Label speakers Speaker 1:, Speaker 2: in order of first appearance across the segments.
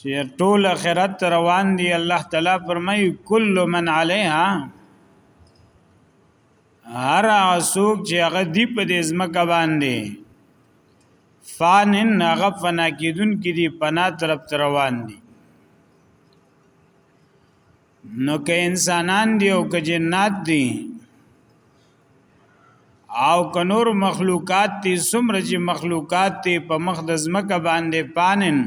Speaker 1: چې ټول اخرت روان دی الله تعالی فرمای کل من علیها هر اسوک چې هغه دی په دې ځمکه باندې فانن هغه فنا کیدون کې دی پنا طرف روان دی نو که انسانان دی او که جنات دی او کنور مخلوقات تی سمره چې مخلوقات تی په مخ د زمکه باندې پانن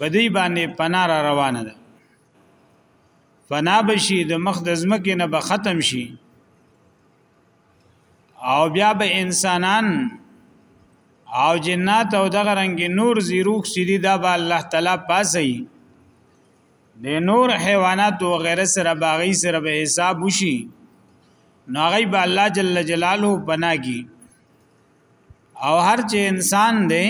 Speaker 1: بدی باندې پنا را روانه ده پنا بشي د مخ د زمکه نه به ختم شي او بیا به انسانان او جنات او دغه رنگ نور زیروخ سیدی دا به الله تعالی پاسي د نور حیوانات او غیره سره باغی سره به حساب وشي نو هغه به الله جل جلاله بناږي او هر چې انسان دی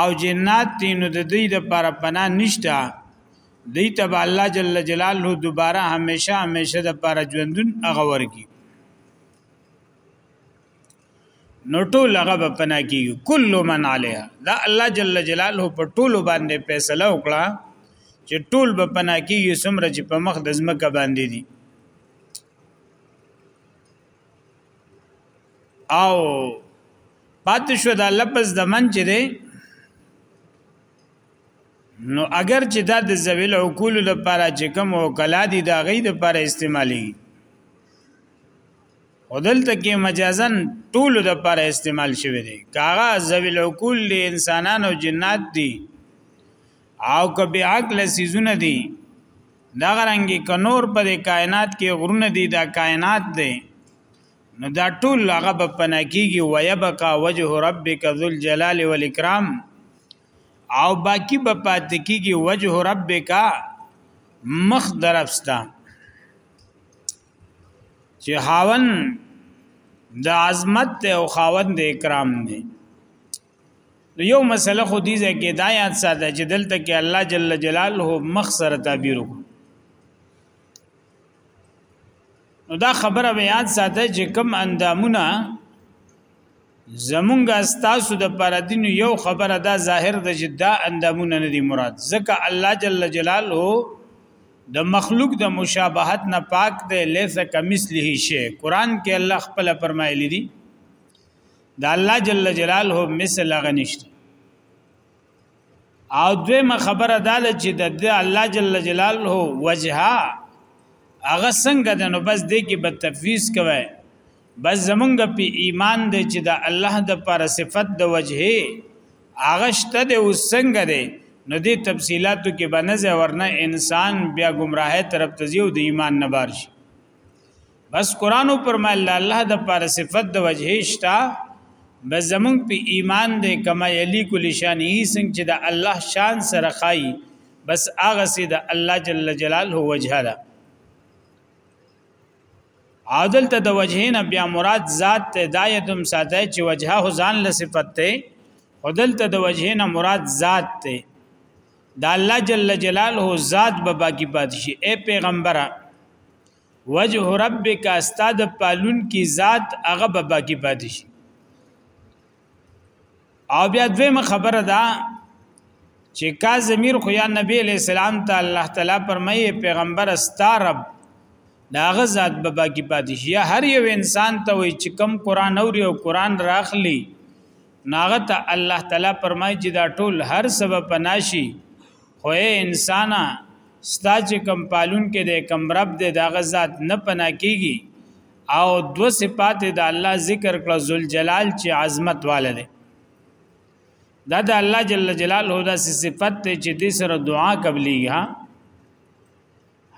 Speaker 1: او جنات دی نو د دې د پر پنا نشتا دې ته به الله جل جلاله دوباره همیشه همیشه د پر ژوندون هغه ورګي نو ټول هغه به پنا کیږي کل من علیها دا الله جل جلاله په ټول باندې فیصله وکړه چې ټول به پنا کیږي سمره چې په مخ د زمکه باندې دي او پات شو دا لفظ د من چې دی نو اگر چې دا د زویل عقول لپاره چې کوم وکلا دي دا غي د لپاره استعمالي او دلته کې مجازن ټول د پر استعمال شوی دی کاغه ذوی العقول دی انسانان او جنات دی او کبه عقل سيزونه دی دا غرانګي کنور پر کائنات کې غرونه دی دا کائنات دی نو دا ټول هغه په پنا کېږي ويبقى وجه ربک ذل جلال والاکرام او باقی به پات کېږي وجه ربک مخ درفستا چې خاون د عظمت ته او خاون د اکرام دی نو یو مسله خو دې ځکه دا یاد ساته چې دلته کې الله جل جلاله مخ سره تعبیر وکړو نو دا خبره به یاد ساته چې کم اندامونه زمونږ استاسو د پرادین یو خبره دا ظاهر ده چې دا اندامونه نه دي مراد ځکه الله جل جلاله د مخلوق د مشابهت نه پاک دی ليس کمثله شی قران کې الله خپل فرمایلی دی د الله جل جلاله مثل غنشت او دویمه خبره دا چې د الله جل جلاله وجها هغه څنګه د نو بس دی کې به تفویض کوي بس زمونږ په ایمان دی چې د الله د پر صفت د وجهه هغه شته دی او څنګه دی نو دې تفصيلاتو کې به نه ورنه انسان بیا گمراهه طرف ته زیو د ایمان نه بار شي بس قران پر مل الله د پر صفت د وجهه شته بس زمونږ په ایمان دی کما یلی کل شان هی څنګه چې د الله شان سره خای بس هغه سي د الله جل جلاله وجهه ده او دلته د وجه نه بیا مراد ذات ته دایتم ساته چې وجهه ځان له صفت ته او دلته د وجه نه مراد ذات ته د الله جل جلاله ذات به باقی پات شي اے پیغمبره وجه ربک استاد پالون کی ذات هغه به باقی پات شي او بیا دویمه خبره ده چې کا زمير خو یا نبی علیہ السلام ته الله تعالی فرمایي پیغمبر استرب داغه ذات به باقی پاتې شي هر یو انسان ته وي چې کم قران اوري او قران راخلي ناغه ته الله تعالی فرمایي چې دا ټول هر سبب پناشي خو انسانا ستا چې کم پالون کې د کم رب د داغه ذات نه پنا کیږي او دو صفات د الله ذکر کړه ذل جلال چې عظمت والده دا د الله جل جلاله دا صفت ته چې د سره دعا قبليږي ها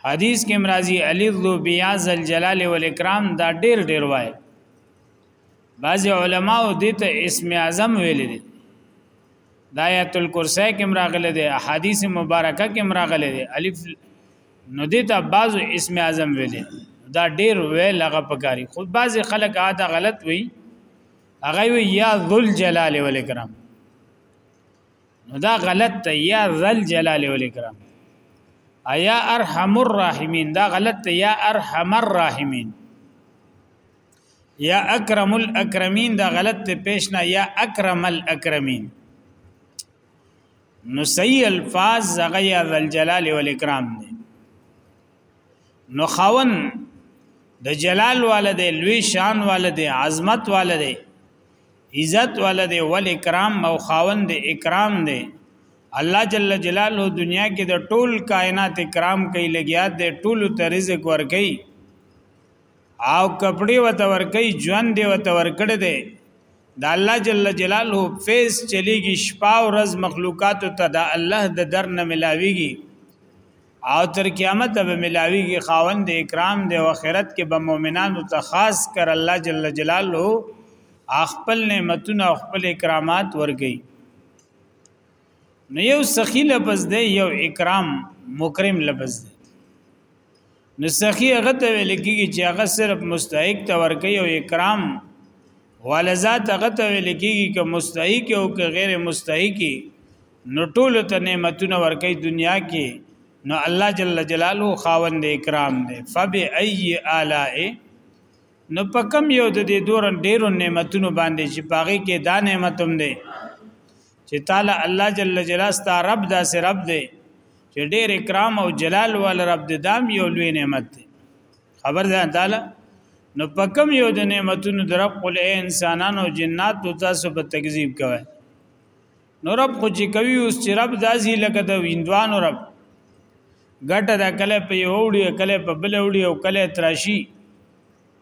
Speaker 1: حدیث کې مرাজি علی ذو بیا ذل جلال والاکرام دا ډیر ډیر وای بعض علما او دې ته اسم اعظم ویل دي د آیت الکرسی کې مراغله دي احادیث مبارکه کې مراغله دي الف نو دې ته بعضو اسم اعظم ویلې دا ډیر ویل هغه پکاري خو بعضی خلک دا غلط وی هغه وی یا ذل جلال ول کرام نو دا غلط ته یا ذل جلال ول کرام ایا ارحم الراحمین دا غلط ته یا ارحم الراحمین یا اکرم الاکرمین دا غلط ته پیش نه یا اکرم الاکرمین نو صحیح الفاظ زغه یا ذل جلال و الاکرام دی نو خاون د جلال والده لوی شان والده عظمت والده عزت والده و الاکرام او خاون د اکرام دی الله جل جلاله دنیا کې د ټول کائنات اکرام کوي لګیات د ټول ته رزق ور کوي او کپڑے وته ورکي ژوند دی وته ورکړي دی د الله جل جلاله فیس چلیږي شپه او ورځ مخلوقات ته د الله د در نه ملاويږي او تر قیامت به ملاويږي خاوند اکرام دی او آخرت کې به مؤمنانو ته خاص کر الله جل جلاله خپل نعمتونه او خپل اکرامات ورګي نو یو سخی لفظ دی یو اکرام مکرم لفظ دی نو سخی هغه ته ویل کیږي چې هغه صرف مستحق ته ورکي او اکرام ولذات هغه ته ویل کیږي چې مستحق او که غیر مستحق نو ټول ته نعمتونه ورکي دنیا کې نو الله جل جلاله خاوند اکرام دی فبأي آلاء نو په کم یو د دې دورن ډیرو نعمتونو باندې چې پاغه کې دا نعمتوم دی چې تعالی الله جل جلاله ستا رب دا سه رب دی چې ډېر اکرام او جلال ول رب دې دام یو لوی نعمت دی خبر ده تعالی نو پکم یو د نعمتونو در رب قل اے انسانانو جناتو تاسو په تکذیب کوي نو رب خو چې کوي اوس چې رب دازي لکه د ویندوانو رب ګټه دا کله په یو وړي کله په بل وړي او کله تراشي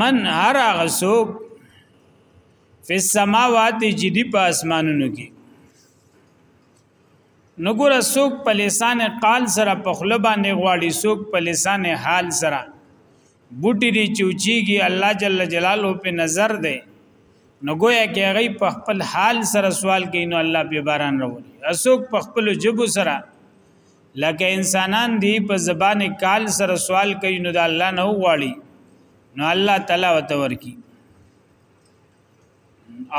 Speaker 1: من هر هغه څوک فی السماوات چې دی په اسمانونو کې نګور څوک په لسان قال سره په خله باندې غواړي څوک په لسان حال سره بوټي دی چوچیږي الله جل جلاله په نظر دی نو گویا کې هغه په خپل حال سره سوال کوي نو الله په باران راوړي اسوک په خپل جبو سره لکه انسانان دی په زبان کال سره سوال کوي نو د الله نه وغواړي نو الله تعالی وتور کی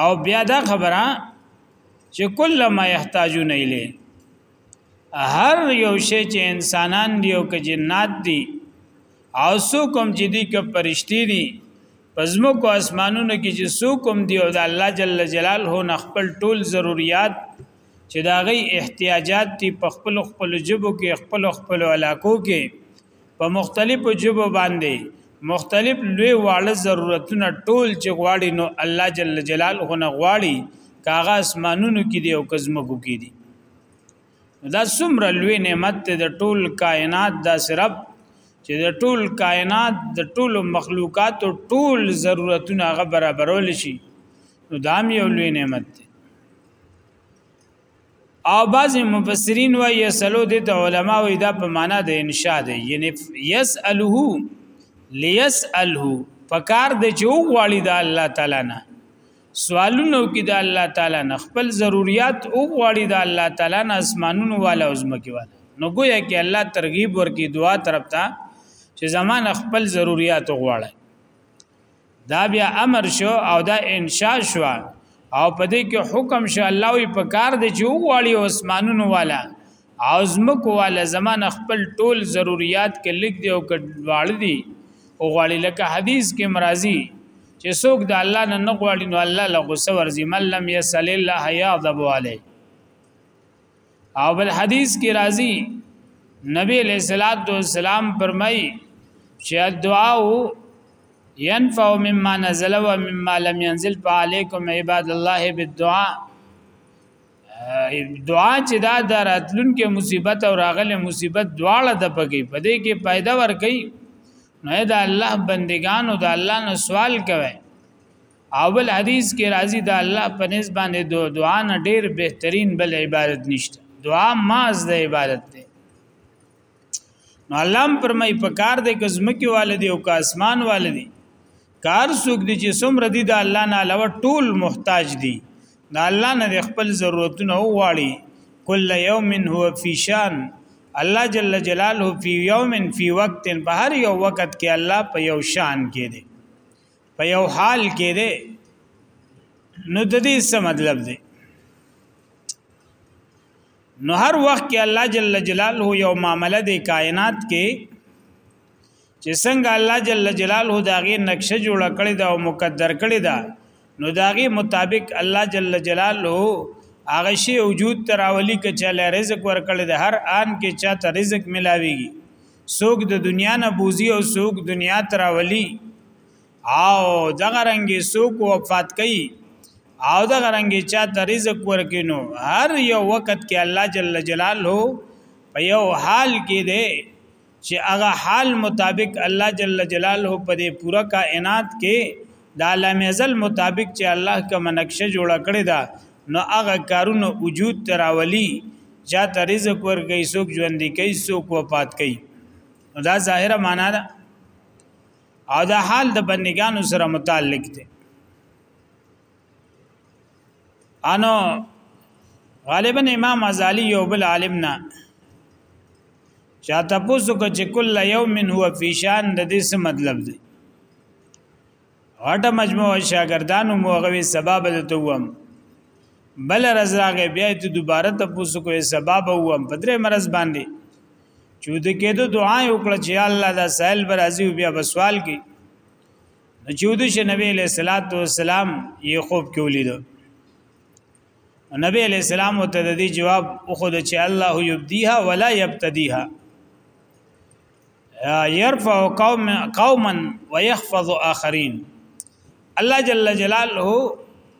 Speaker 1: او بیا دا خبره چې کله ما یحتاجون الی هر یو شی چې انسانان دی او که جنات دی او سو کوم چې دی که پرشتي دي پزمو کو اسمانونو کې چې سو کوم دی او د الله جل جلاله نه خپل ټول ضرورت چې دا غي احتیاجات دي په خپل خپل جبو کې خپل خپل علاقو کې په مختلفو جبو باندې مختلف لوی واړه ضرورتونه ټول چې غواړي نو الله جل جلاله نه غواړي کاغه اسمانونو کې دي او کزمکو کې دي دا څومره لوی نعمت ته د ټول کائنات دا صرف چې د ټول کائنات د ټول مخلوقات او ټول ضرورتونه هغه برابرول شي نو دا هم یو لوی نعمت دی او بعض مفسرین و یسلو د علماء و دا په معنا د انشاء دی یعنی یساله لیساله پکار د جو غواړي د الله تعالی نه سوالونو کې د الله تعالی نه خپل ضرورت او غواړي د الله تعالی نه اسمانونو والا او زمکي والا نو ګویا کې الله ترغیب ورکی دعا طرف ته چې زمانه خپل ضرورت غواړي دا بیا امر شو او دا انشاء شو او په دې کې حکم شو الله وی په کار دی چې وغواړي اسمانونو والا او زمکو والا زمانه خپل ټول ضرورت کې لګ دی او کډوال دی او غواړي لکه حدیث کې مرাজি چې څوک د الله نه نغواړي نو الله له غصه ورزي من لم يسل الله يغضب عليه او بل حدیث کې راځي نبی علیہ الصلات والسلام فرمایي چې دعا ينفع مما نزل ومما لم ينزل فعليكم عباد الله بالدعاء دعا چې دا دراتلون کې مصیبت او راغله مصیبت دواړه د پګي پدې کې پیدا ور کوي نو دا الله بندگانو دا الله نو سوال کوي اول حدیث کې راځي د الله په نسبت باندې دو دعا نه ډیر بهترین بل عبادت نشته دعا ماز د عبادت ده نو الله پرمای په کار د کزمکی والدی او کا اسمان والدی کار سوق دي چې سم ردی د الله نه علاوه ټول محتاج دي د الله نه خپل ضرورتونه وغواړي کل یوم هو فی شان الله جل جلاله فی یوم فی وقت په هر یو وخت کې الله په یو شان کې دی په یو حال کې دی نو د دې څه مطلب دی نو هر وخت کې الله جل جلاله یو معاملې د کائنات کې چې څنګه الله جل جلاله داغه نقشه جوړ کړی دا او مقدر کړی دا نو داغه مطابق الله جل جلاله هغه شی وجود تراولی کچاله رزق ورکړی د هر آن کې چاته رزق ملاويږي څوک د دنیا نه بوزي او څوک دنیا تراولي او دغه رنګي څوک وفات کوي او دغه رنګي چا ته رزق ورکینو هر یو وخت کې الله جل جلاله په یو حال کې دی چې هغه حال مطابق الله جل جلاله په دې پوره کائنات کې دا لامزل مطابق چې الله کوم نقشه جوړ کړی دا نو هغه کارونه وجود تراولي چا ته رزق ورګي سوک ژوند کوي سوک وفات کوي دا ظاهره معنا ده او دا حال د بندگانو سره متعلق دی انو غالبا امام غزالی یو بل عالم نه چاته پوسو کو چې کله یوم هو فی شان د دې څه مطلب دی غټه مجموعه شاګردانو مو غوي سبب د توم بل رز راغې بیا ته دوباره ته پوسو کوې سبب وم په درې مرز باندې چې د کېدو دعا یې وکړه چې الله دا سائل بر ازي بیا بسوال کی نو چې د شه نبی له صلوات و سلام یې خوب کې ولید نبی له سلام ته د دې جواب خو د چې الله یبدیها ولا یبتدیها يرفع قوم قوما ويحفظ اخرين الله جل جلاله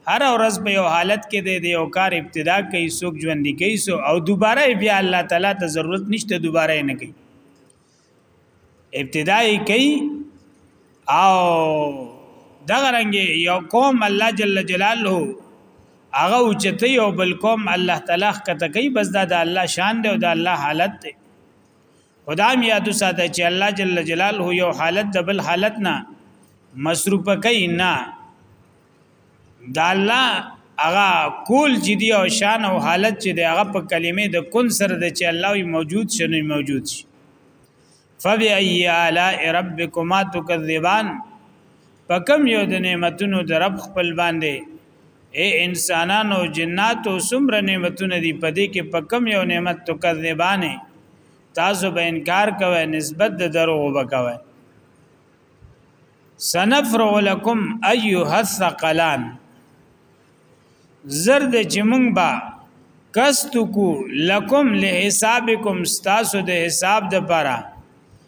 Speaker 1: هر ورځ په یو حالت کې دی د یو کار ابتدا کوي څوک ژوند کوي سو او دوباره بیا الله تعالی ته ضرورت نشته دوباره نه کوي ابتدا یې کوي او دغه رنګ یو قوم الله جل جلاله هغه اوچته یو بل قوم الله تعالی کته کوي بس دا د الله شان دی او د الله حالت دی خدام یاد ساته چې الله جل جلاله یو حالت د بل حالت نه مصروف کوي نه دا الله هغه کول چې دی او شان او حالت چې دی هغه په کلمې د کن سره د چې الله موجود شنو موجود شي فبأي آلاء ربكما تكذبان په کم یو د نعمتونو د رب خپل باندې اے انسانانو جناتو سمره نعمتونه دي په دې کې په کم یو نعمت تو کذبانه تاسو به انکار کوئ نسبت د دروغ وکوي سنفرغ لكم ايها الثقلان زرد چې مونږ با کستو کو لکم لحسابکم ستاسو د حساب د پاره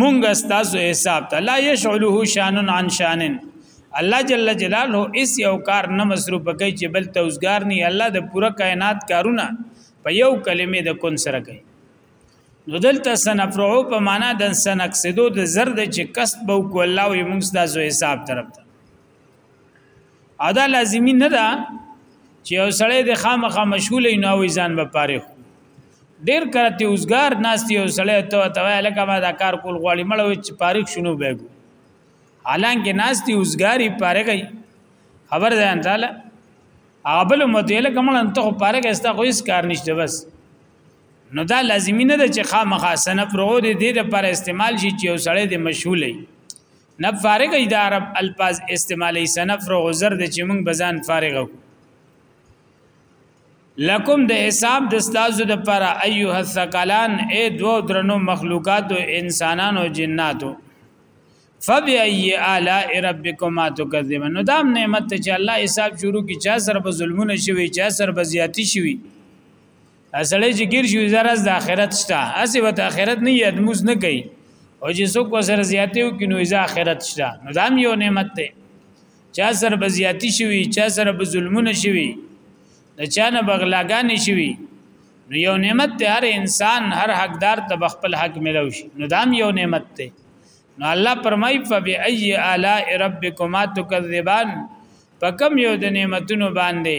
Speaker 1: مونږ استاسو حساب ته لا یشعله شان عن شان الله جل جلاله اس یو کار نه مصروف کوي چې بل توزګار نه الله د پوره کائنات کارونه په یو کلمې د کون سره کوي نو دلته سنفرعو په معنا د سنقصدو د زرد چې کسب او کو الله او موږ د حساب طرف ته ادا لازمی نه ده چې یو سړی د خامخه مشغول نه وي ځان به پاره ډیر کرته اوسګار ناشتي یو سړی ته ته لکه ما دا کار کول غواړي مړ وي چې پاره شنو بهګو حالانکه ناشتي اوسګاری پاره کوي خبر ده ان تعالی ابل متعلق کمل انت خو پاره کې استا خو هیڅ کار نشته بس نو دا لازمی نه ده چې خامخا سنف رو دې دې لپاره استعمال شي چې یو سړی د مشغولې نه فارغ ای دا عرب الفاظ استعمالی سنفرغ زر د چې موږ بزان فارغ لکم د حساب د استاذو د پر ایه الثقلان ای دو درنو مخلوقات او انسانان او جناتو فبأي آلاء ربكما تكذبون نو دام نعمت چې الله حساب شروع کی چا سر په ظلمونه شوی چا سر په زیاتی شوی اصله چې ګیر شي زراز د اخرت شته اسی وت اخرت نه یاد موز نه کوي او چې څوک وسره زیاتې وکړي نو ځا اخرت شته نو دا هم یو نعمت دی چا سره به زیاتی شوي چا سره به ظلمونه شوي د چا نه بغلاګانې شوي نو یو نعمت دی هر انسان هر حقدار ته خپل حق ملو شي نو دا هم یو نعمت دی نو الله پرمای فبأي آلاء ربكما تكذبان فكم یو د نعمتونو باندې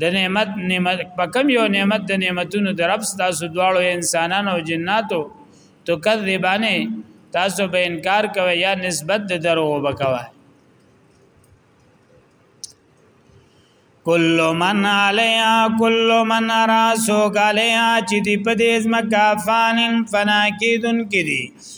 Speaker 1: د نعمت نعمت پکم یو نعمت د نعمتونو د رب تاسو دواړو انسانانو او جناتو تو کذبانه تاسو به انکار کوي یا نسبت د دروغ وکوي کل من علیا کل من راسو کلیا چې دی په دې ځمکه فانن فنا کیدون کړي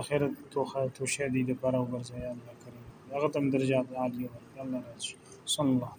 Speaker 1: اخر توخه توشه دی د پر او ګرځه یا الله کریم هغه تم درجات عالیه ورکړه الله راضي صلی الله